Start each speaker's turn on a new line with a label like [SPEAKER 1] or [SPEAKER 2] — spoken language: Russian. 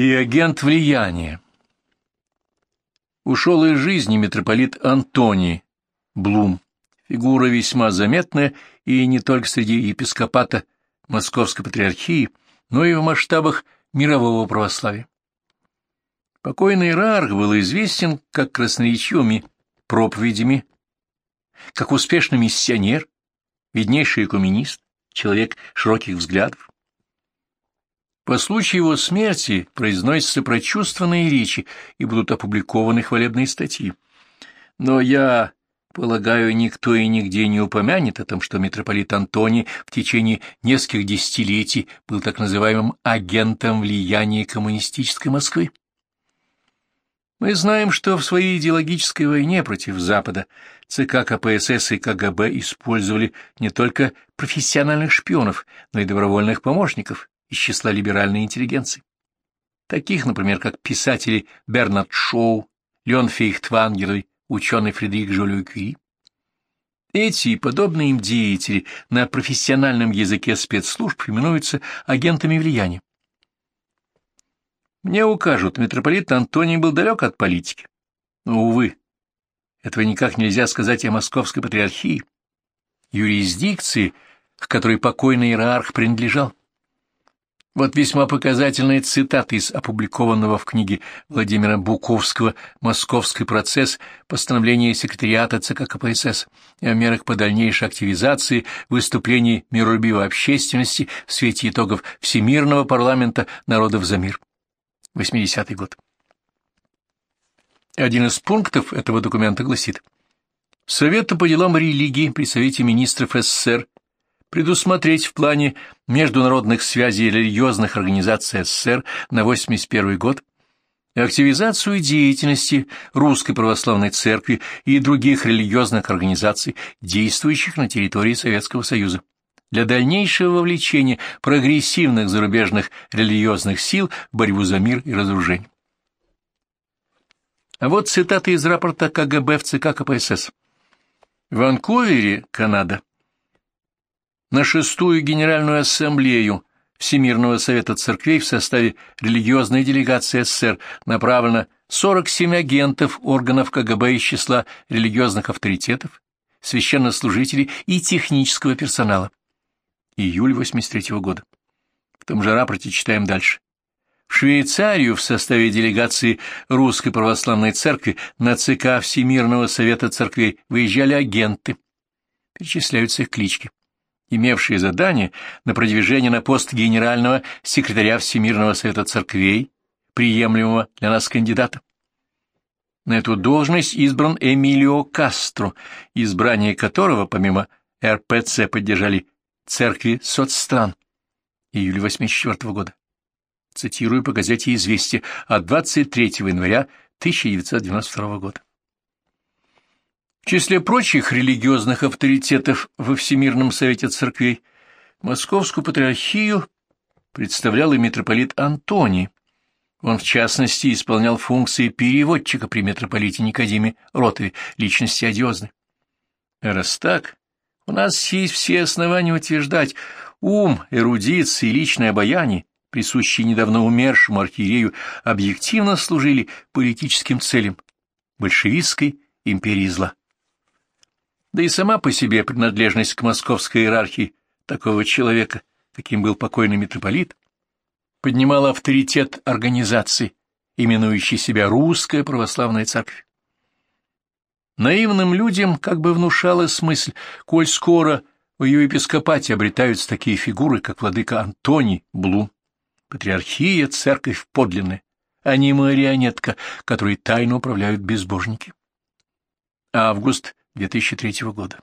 [SPEAKER 1] и агент влияния. Ушел из жизни митрополит Антоний Блум, фигура весьма заметная и не только среди епископата Московской Патриархии, но и в масштабах мирового православия. Покойный иерарх был известен как красноречивыми проповедями, как успешный миссионер, виднейший экуменист, человек широких взглядов. По случаю его смерти произносятся прочувствованные речи и будут опубликованы хвалебные статьи. Но я полагаю, никто и нигде не упомянет о том, что митрополит Антоний в течение нескольких десятилетий был так называемым агентом влияния коммунистической Москвы. Мы знаем, что в своей идеологической войне против Запада ЦК КПСС и КГБ использовали не только профессиональных шпионов, но и добровольных помощников из числа либеральной интеллигенции. Таких, например, как писатели Бернард Шоу, Леон Фейхтвангер и ученый Фредерик Жолио-Кюри. Эти и подобные им деятели на профессиональном языке спецслужб именуются агентами влияния. Мне укажут, митрополит Антоний был далек от политики. Но, увы, этого никак нельзя сказать о московской патриархии, юрисдикции, к которой покойный иерарх принадлежал. Вот весьма показательная цитата из опубликованного в книге Владимира Буковского «Московский процесс. Постановление секретариата ЦК КПСС о мерах по дальнейшей активизации выступлений миролюбивой общественности в свете итогов Всемирного парламента народов за мир». 80-й год. Один из пунктов этого документа гласит «Совету по делам религии при Совете министров СССР предусмотреть в плане международных связей религиозных организаций СССР на 81 год активизацию деятельности Русской Православной Церкви и других религиозных организаций, действующих на территории Советского Союза, для дальнейшего вовлечения прогрессивных зарубежных религиозных сил в борьбу за мир и разоружение. А вот цитата из рапорта КГБ в ЦК КПСС. В Ванкувере, Канада, на шестую Генеральную Ассамблею Всемирного Совета Церквей в составе религиозной делегации СССР направлено 47 агентов органов КГБ из числа религиозных авторитетов, священнослужителей и технического персонала июль 83 -го года. В том же рапорте читаем дальше. В Швейцарию в составе делегации Русской Православной Церкви на ЦК Всемирного Совета Церквей выезжали агенты. Перечисляются их клички, имевшие задание на продвижение на пост генерального секретаря Всемирного Совета Церквей, приемлемого для нас кандидата. На эту должность избран Эмилио Кастро, избрание которого, помимо РПЦ, поддержали церкви соцстран, июля 84 года. Цитирую по газете «Известия» от 23 января 1992 года. В числе прочих религиозных авторитетов во Всемирном Совете Церквей Московскую Патриархию представлял и митрополит Антоний. Он, в частности, исполнял функции переводчика при митрополите Никодиме Ротове, личности одиозной. Раз так, у нас есть все основания утверждать, ум, эрудиция и личное обаяние, присущие недавно умершему архиерею, объективно служили политическим целям большевистской империи зла. Да и сама по себе принадлежность к московской иерархии такого человека, каким был покойный митрополит, поднимала авторитет организации, именующей себя Русская Православная Церковь. Наивным людям как бы внушалась мысль, коль скоро в ее епископате обретаются такие фигуры, как владыка Антоний Блум, патриархия, церковь подлинная, а не марионетка, которой тайно управляют безбожники. Август 2003 года.